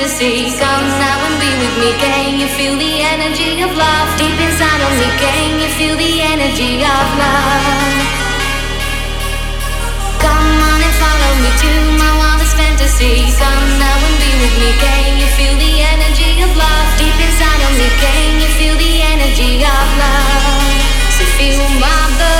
fantasy. Come now and be with me. Can you feel the energy of love deep inside of me? Can you feel the energy of love? Come on and follow me to my wildest fantasy. Come now and be with me. Can you feel the energy of love deep inside of me? Can you feel the energy of love? So feel my love.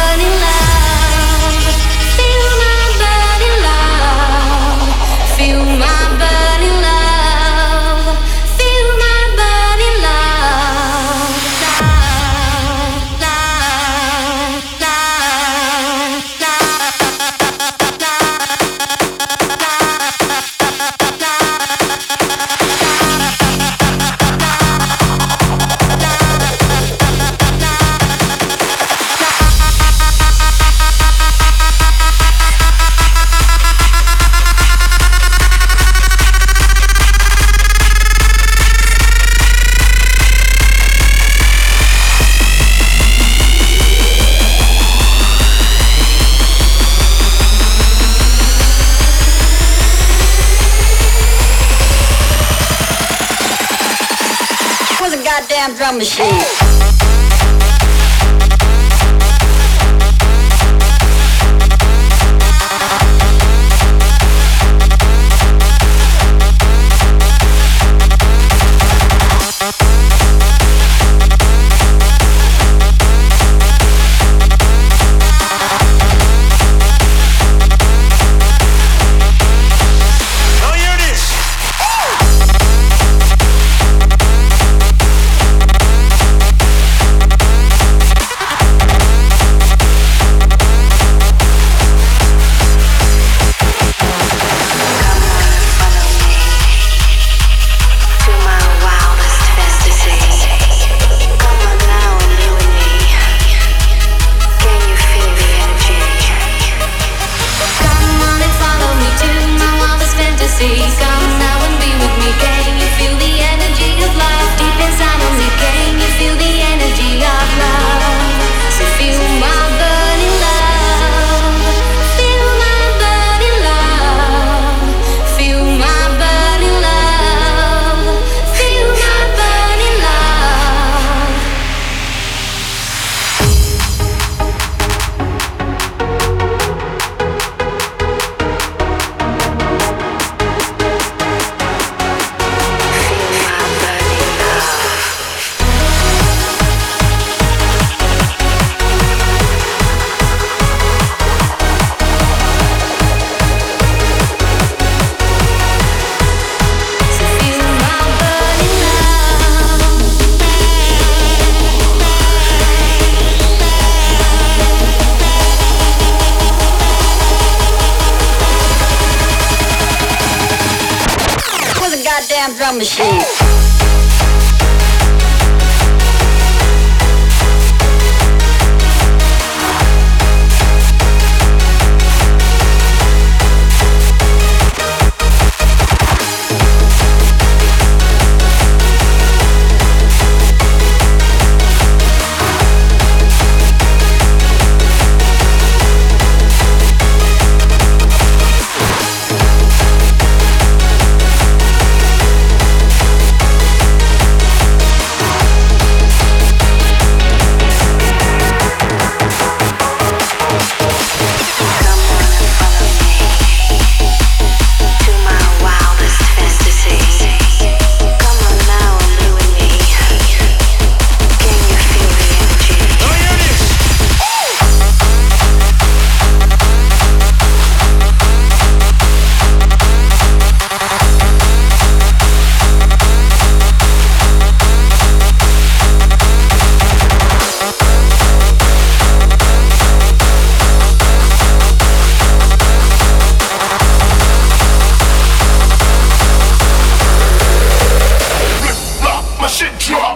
Goddamn drum machine. Goddamn drum machine.